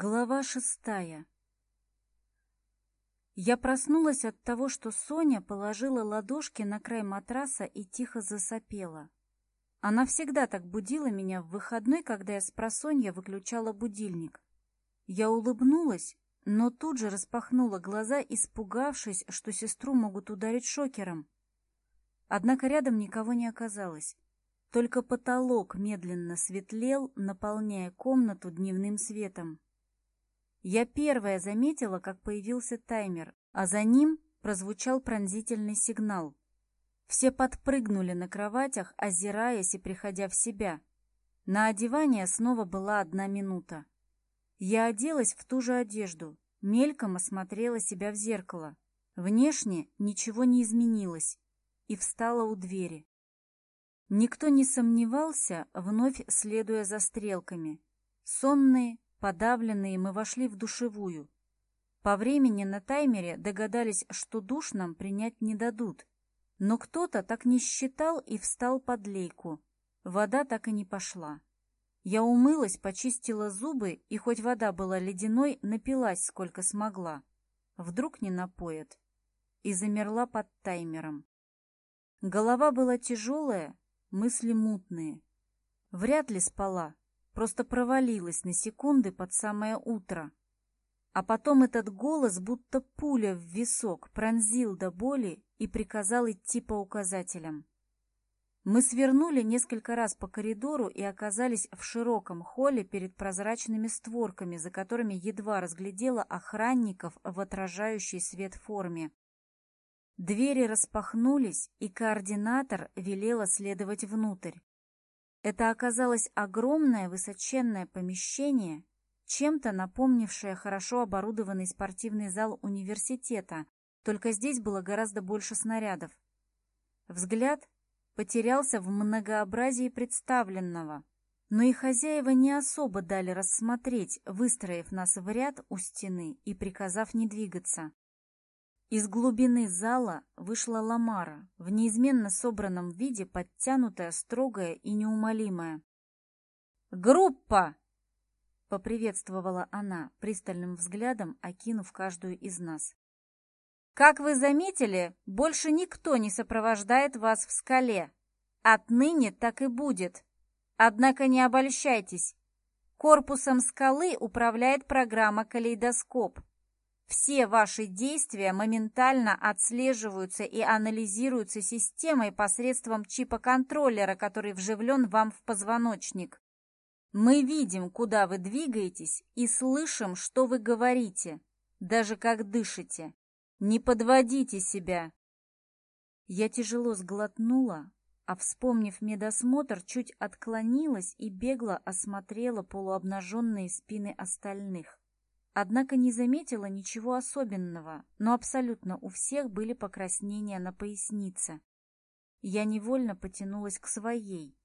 Глава шестая. Я проснулась от того, что Соня положила ладошки на край матраса и тихо засопела. Она всегда так будила меня в выходной, когда я с просонья выключала будильник. Я улыбнулась, но тут же распахнула глаза, испугавшись, что сестру могут ударить шокером. Однако рядом никого не оказалось. Только потолок медленно светлел, наполняя комнату дневным светом. Я первая заметила, как появился таймер, а за ним прозвучал пронзительный сигнал. Все подпрыгнули на кроватях, озираясь и приходя в себя. На одевание снова была одна минута. Я оделась в ту же одежду, мельком осмотрела себя в зеркало. Внешне ничего не изменилось и встала у двери. Никто не сомневался, вновь следуя за стрелками. Сонные, подавленные мы вошли в душевую. По времени на таймере догадались, что душ нам принять не дадут. Но кто-то так не считал и встал под лейку. Вода так и не пошла. Я умылась, почистила зубы, и хоть вода была ледяной, напилась сколько смогла. Вдруг не напоят. И замерла под таймером. Голова была тяжелая, мысли мутные. Вряд ли спала, просто провалилась на секунды под самое утро. А потом этот голос, будто пуля в висок, пронзил до боли и приказал идти по указателям. Мы свернули несколько раз по коридору и оказались в широком холле перед прозрачными створками, за которыми едва разглядела охранников в отражающей свет форме. Двери распахнулись, и координатор велела следовать внутрь. Это оказалось огромное высоченное помещение, чем-то напомнившее хорошо оборудованный спортивный зал университета, только здесь было гораздо больше снарядов. Взгляд потерялся в многообразии представленного, но и хозяева не особо дали рассмотреть, выстроив нас в ряд у стены и приказав не двигаться. Из глубины зала вышла Ламара в неизменно собранном виде, подтянутая, строгая и неумолимая. «Группа!» — поприветствовала она, пристальным взглядом окинув каждую из нас. «Как вы заметили, больше никто не сопровождает вас в скале. Отныне так и будет. Однако не обольщайтесь. Корпусом скалы управляет программа «Калейдоскоп». Все ваши действия моментально отслеживаются и анализируются системой посредством чипа-контроллера, который вживлен вам в позвоночник. Мы видим, куда вы двигаетесь и слышим, что вы говорите, даже как дышите. Не подводите себя. Я тяжело сглотнула, а, вспомнив медосмотр, чуть отклонилась и бегло осмотрела полуобнаженные спины остальных. Однако не заметила ничего особенного, но абсолютно у всех были покраснения на пояснице. Я невольно потянулась к своей.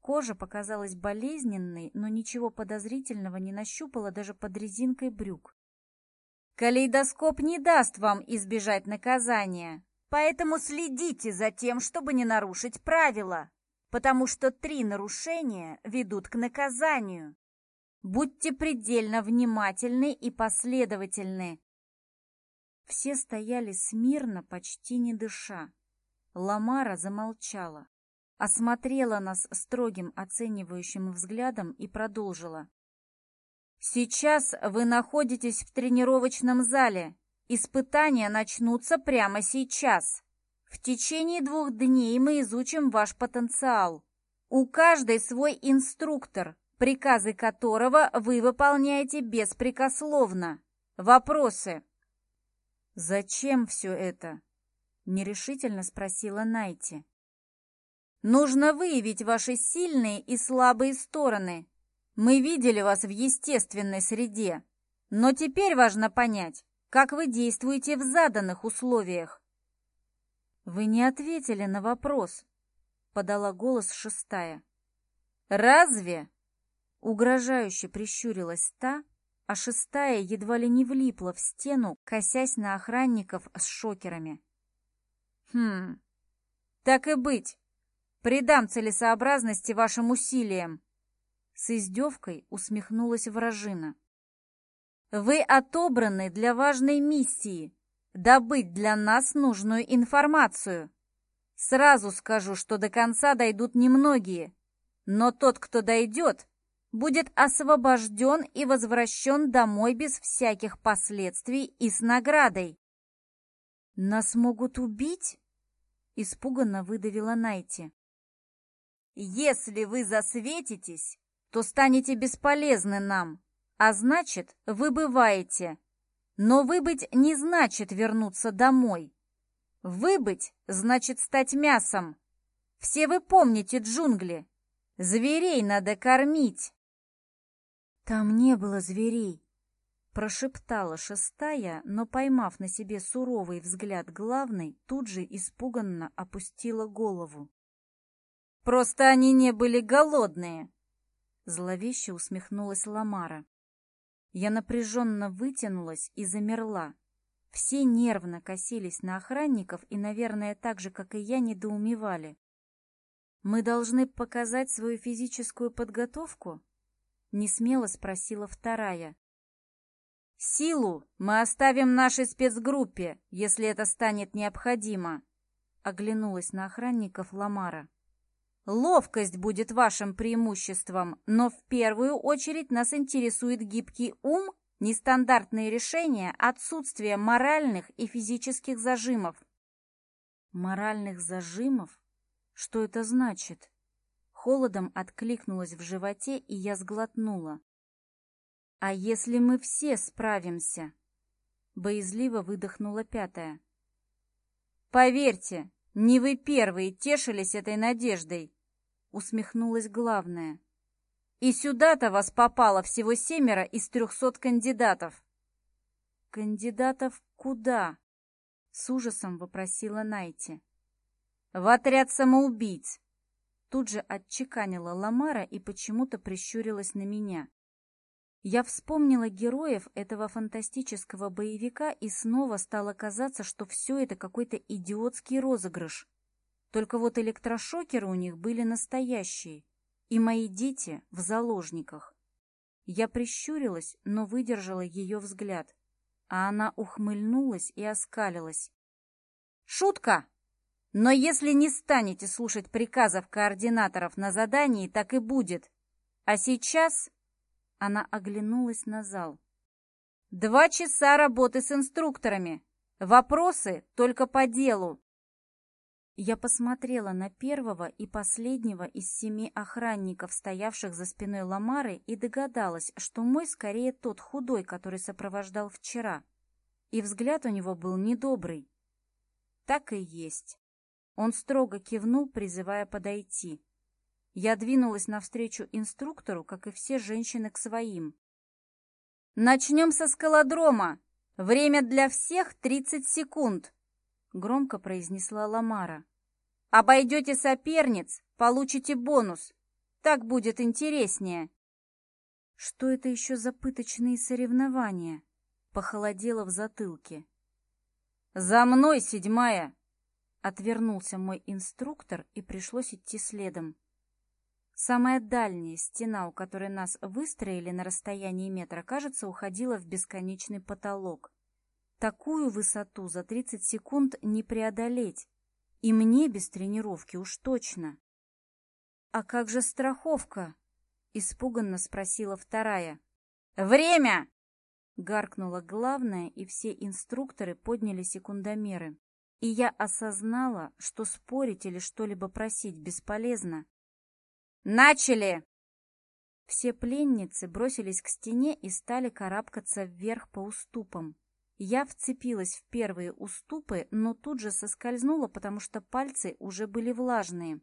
Кожа показалась болезненной, но ничего подозрительного не нащупала даже под резинкой брюк. «Калейдоскоп не даст вам избежать наказания, поэтому следите за тем, чтобы не нарушить правила, потому что три нарушения ведут к наказанию», Будьте предельно внимательны и последовательны. Все стояли смирно, почти не дыша. Ламара замолчала, осмотрела нас строгим оценивающим взглядом и продолжила. «Сейчас вы находитесь в тренировочном зале. Испытания начнутся прямо сейчас. В течение двух дней мы изучим ваш потенциал. У каждой свой инструктор, приказы которого вы выполняете беспрекословно. Вопросы?» «Зачем все это?» — нерешительно спросила Найти. «Нужно выявить ваши сильные и слабые стороны. Мы видели вас в естественной среде, но теперь важно понять, как вы действуете в заданных условиях». «Вы не ответили на вопрос», — подала голос шестая. «Разве?» Угрожающе прищурилась та, а шестая едва ли не влипла в стену, косясь на охранников с шокерами. «Хм, так и быть. Придам целесообразности вашим усилиям!» С издевкой усмехнулась вражина. «Вы отобраны для важной миссии — добыть для нас нужную информацию. Сразу скажу, что до конца дойдут немногие, но тот, кто дойдет, будет освобожден и возвращен домой без всяких последствий и с наградой. «Нас могут убить?» — испуганно выдавила Найти. «Если вы засветитесь, то станете бесполезны нам, а значит, вы бываете. Но выбыть не значит вернуться домой. Выбыть значит стать мясом. Все вы помните джунгли. Зверей надо кормить». «Там не было зверей!» Прошептала шестая, но, поймав на себе суровый взгляд главной, тут же испуганно опустила голову. «Просто они не были голодные!» Зловеще усмехнулась Ламара. Я напряженно вытянулась и замерла. Все нервно косились на охранников и, наверное, так же, как и я, недоумевали. «Мы должны показать свою физическую подготовку?» несмело спросила вторая. «Силу мы оставим нашей спецгруппе, если это станет необходимо», — оглянулась на охранников Ламара. «Ловкость будет вашим преимуществом, но в первую очередь нас интересует гибкий ум, нестандартные решения, отсутствие моральных и физических зажимов». «Моральных зажимов? Что это значит?» Холодом откликнулась в животе, и я сглотнула. «А если мы все справимся?» Боязливо выдохнула пятая. «Поверьте, не вы первые тешились этой надеждой!» Усмехнулась главная. «И сюда-то вас попало всего семеро из трехсот кандидатов!» «Кандидатов куда?» С ужасом вопросила Найти. «В отряд самоубийц!» Тут же отчеканила Ламара и почему-то прищурилась на меня. Я вспомнила героев этого фантастического боевика и снова стало казаться, что все это какой-то идиотский розыгрыш. Только вот электрошокеры у них были настоящие, и мои дети в заложниках. Я прищурилась, но выдержала ее взгляд, а она ухмыльнулась и оскалилась. «Шутка!» Но если не станете слушать приказов координаторов на задании, так и будет. А сейчас...» Она оглянулась на зал. «Два часа работы с инструкторами. Вопросы только по делу». Я посмотрела на первого и последнего из семи охранников, стоявших за спиной Ламары, и догадалась, что мой скорее тот худой, который сопровождал вчера. И взгляд у него был недобрый. Так и есть. Он строго кивнул, призывая подойти. Я двинулась навстречу инструктору, как и все женщины к своим. «Начнем со скалодрома! Время для всех 30 секунд!» Громко произнесла Ламара. «Обойдете соперниц, получите бонус. Так будет интереснее!» Что это еще за пыточные соревнования? Похолодело в затылке. «За мной, седьмая!» Отвернулся мой инструктор, и пришлось идти следом. Самая дальняя стена, у которой нас выстроили на расстоянии метра, кажется, уходила в бесконечный потолок. Такую высоту за 30 секунд не преодолеть. И мне без тренировки уж точно. «А как же страховка?» — испуганно спросила вторая. «Время!» — гаркнула главная, и все инструкторы подняли секундомеры и я осознала, что спорить или что-либо просить бесполезно. «Начали!» Все пленницы бросились к стене и стали карабкаться вверх по уступам. Я вцепилась в первые уступы, но тут же соскользнула, потому что пальцы уже были влажные.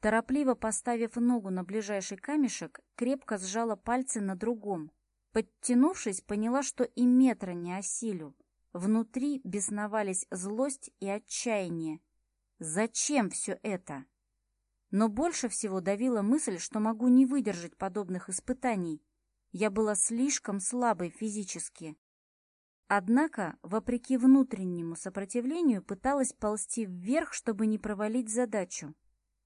Торопливо поставив ногу на ближайший камешек, крепко сжала пальцы на другом. Подтянувшись, поняла, что и метра не осилю. Внутри бесновались злость и отчаяние. Зачем все это? Но больше всего давила мысль, что могу не выдержать подобных испытаний. Я была слишком слабой физически. Однако, вопреки внутреннему сопротивлению, пыталась ползти вверх, чтобы не провалить задачу.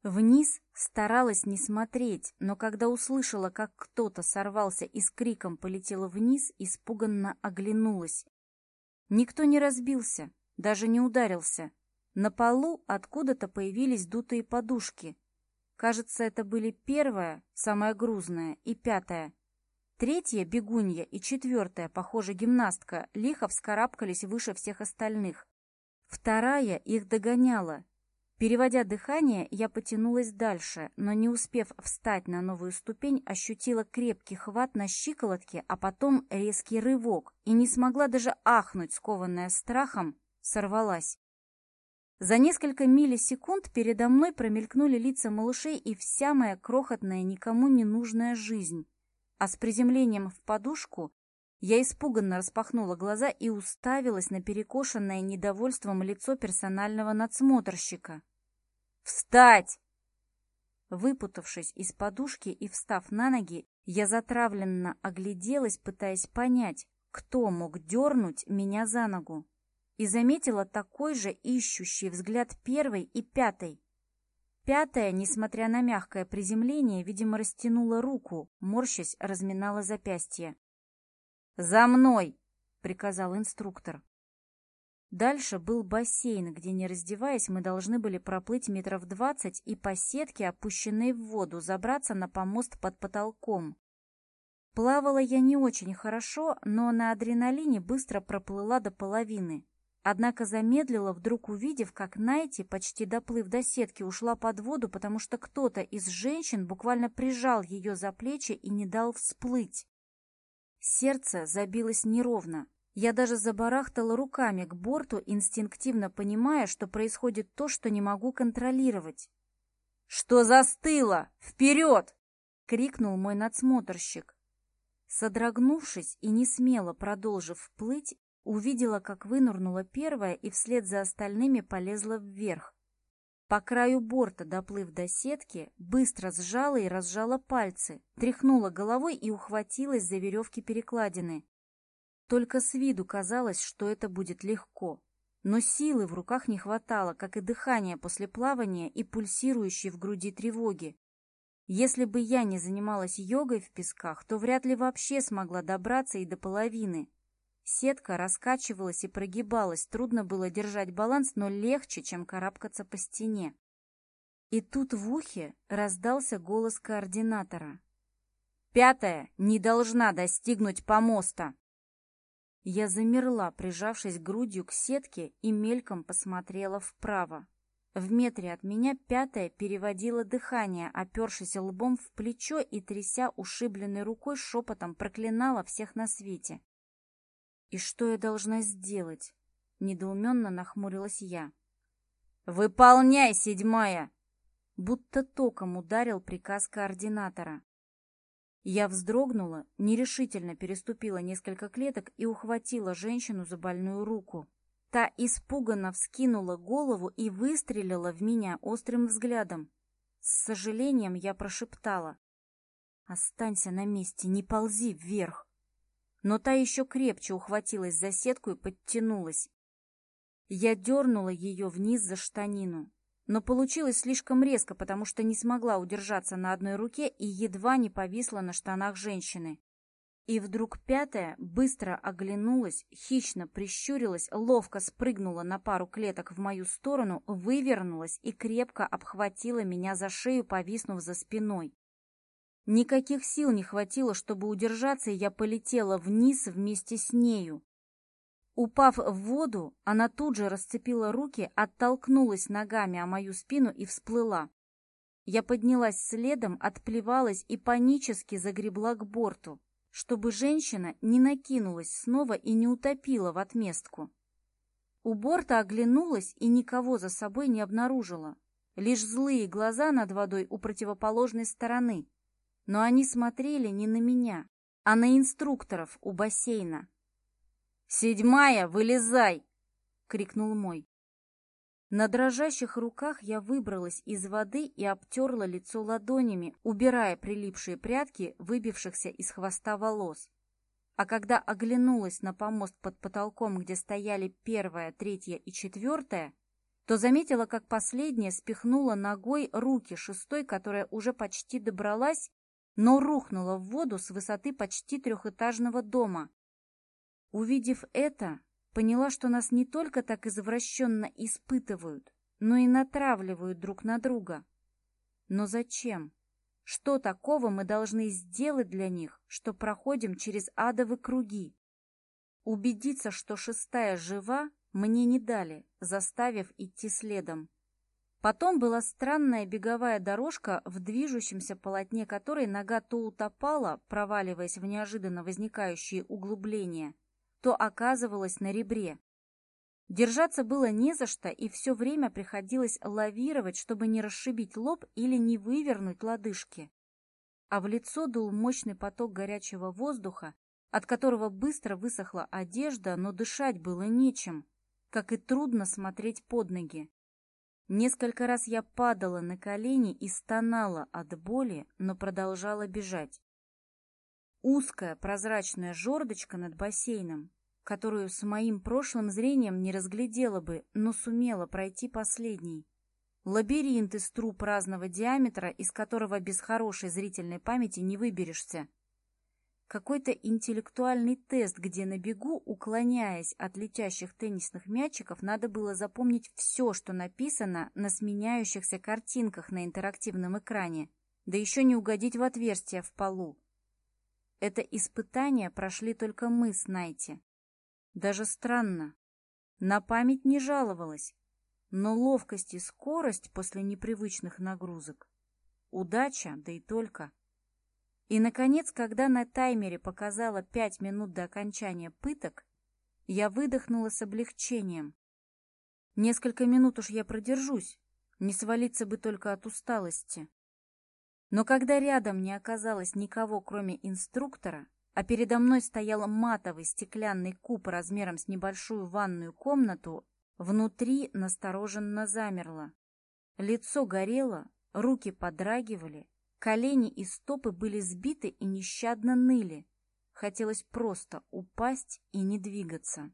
Вниз старалась не смотреть, но когда услышала, как кто-то сорвался и с криком полетела вниз, испуганно оглянулась. Никто не разбился, даже не ударился. На полу откуда-то появились дутые подушки. Кажется, это были первая, самая грузная, и пятая. Третья, бегунья, и четвертая, похоже, гимнастка, лихо вскарабкались выше всех остальных. Вторая их догоняла, Переводя дыхание, я потянулась дальше, но не успев встать на новую ступень, ощутила крепкий хват на щиколотке, а потом резкий рывок, и не смогла даже ахнуть, скованная страхом, сорвалась. За несколько миллисекунд передо мной промелькнули лица малышей и вся моя крохотная, никому не нужная жизнь. А с приземлением в подушку я испуганно распахнула глаза и уставилась на перекошенное недовольством лицо персонального надсмотрщика. «Встать!» Выпутавшись из подушки и встав на ноги, я затравленно огляделась, пытаясь понять, кто мог дернуть меня за ногу, и заметила такой же ищущий взгляд первой и пятой. Пятая, несмотря на мягкое приземление, видимо, растянула руку, морщась, разминала запястье. «За мной!» — приказал инструктор. Дальше был бассейн, где, не раздеваясь, мы должны были проплыть метров двадцать и по сетке, опущенной в воду, забраться на помост под потолком. Плавала я не очень хорошо, но на адреналине быстро проплыла до половины. Однако замедлила, вдруг увидев, как Найти, почти доплыв до сетки, ушла под воду, потому что кто-то из женщин буквально прижал ее за плечи и не дал всплыть. Сердце забилось неровно. Я даже забарахтала руками к борту, инстинктивно понимая, что происходит то, что не могу контролировать. «Что застыло? Вперед!» — крикнул мой надсмотрщик. Содрогнувшись и не смело продолжив плыть, увидела, как вынырнула первая и вслед за остальными полезла вверх, по краю борта, доплыв до сетки, быстро сжала и разжала пальцы, тряхнула головой и ухватилась за веревки перекладины. Только с виду казалось, что это будет легко. Но силы в руках не хватало, как и дыхание после плавания и пульсирующей в груди тревоги. Если бы я не занималась йогой в песках, то вряд ли вообще смогла добраться и до половины. Сетка раскачивалась и прогибалась, трудно было держать баланс, но легче, чем карабкаться по стене. И тут в ухе раздался голос координатора. «Пятая не должна достигнуть помоста!» Я замерла, прижавшись грудью к сетке и мельком посмотрела вправо. В метре от меня пятая переводила дыхание, опершись лбом в плечо и, тряся ушибленной рукой, шепотом проклинала всех на свете. И что я должна сделать? Недоуменно нахмурилась я. «Выполняй, седьмая!» Будто током ударил приказ координатора. Я вздрогнула, нерешительно переступила несколько клеток и ухватила женщину за больную руку. Та испуганно вскинула голову и выстрелила в меня острым взглядом. С сожалением я прошептала. «Останься на месте, не ползи вверх!» но та еще крепче ухватилась за сетку и подтянулась. Я дернула ее вниз за штанину, но получилось слишком резко, потому что не смогла удержаться на одной руке и едва не повисла на штанах женщины. И вдруг пятая быстро оглянулась, хищно прищурилась, ловко спрыгнула на пару клеток в мою сторону, вывернулась и крепко обхватила меня за шею, повиснув за спиной. Никаких сил не хватило, чтобы удержаться, и я полетела вниз вместе с нею. Упав в воду, она тут же расцепила руки, оттолкнулась ногами о мою спину и всплыла. Я поднялась следом, отплевалась и панически загребла к борту, чтобы женщина не накинулась снова и не утопила в отместку. У борта оглянулась и никого за собой не обнаружила. Лишь злые глаза над водой у противоположной стороны — но они смотрели не на меня, а на инструкторов у бассейна. «Седьмая, вылезай!» — крикнул мой. На дрожащих руках я выбралась из воды и обтерла лицо ладонями, убирая прилипшие прядки, выбившихся из хвоста волос. А когда оглянулась на помост под потолком, где стояли первая, третья и четвертая, то заметила, как последняя спихнула ногой руки шестой, которая уже почти добралась, но рухнула в воду с высоты почти трехэтажного дома. Увидев это, поняла, что нас не только так извращенно испытывают, но и натравливают друг на друга. Но зачем? Что такого мы должны сделать для них, что проходим через адовые круги? Убедиться, что шестая жива, мне не дали, заставив идти следом. Потом была странная беговая дорожка, в движущемся полотне которой нога то утопала, проваливаясь в неожиданно возникающие углубления, то оказывалась на ребре. Держаться было не за что, и все время приходилось лавировать, чтобы не расшибить лоб или не вывернуть лодыжки. А в лицо дул мощный поток горячего воздуха, от которого быстро высохла одежда, но дышать было нечем, как и трудно смотреть под ноги. Несколько раз я падала на колени и стонала от боли, но продолжала бежать. Узкая прозрачная жердочка над бассейном, которую с моим прошлым зрением не разглядела бы, но сумела пройти последней. Лабиринт из труб разного диаметра, из которого без хорошей зрительной памяти не выберешься какой-то интеллектуальный тест, где на бегу, уклоняясь от летящих теннисных мячиков, надо было запомнить все, что написано на сменяющихся картинках на интерактивном экране, да еще не угодить в отверстие в полу. Это испытание прошли только мы с Найти. Даже странно. На память не жаловалась, но ловкость и скорость после непривычных нагрузок. Удача, да и только. И, наконец, когда на таймере показала пять минут до окончания пыток, я выдохнула с облегчением. Несколько минут уж я продержусь, не свалиться бы только от усталости. Но когда рядом не оказалось никого, кроме инструктора, а передо мной стоял матовый стеклянный куб размером с небольшую ванную комнату, внутри настороженно замерло. Лицо горело, руки подрагивали, Колени и стопы были сбиты и нещадно ныли. Хотелось просто упасть и не двигаться.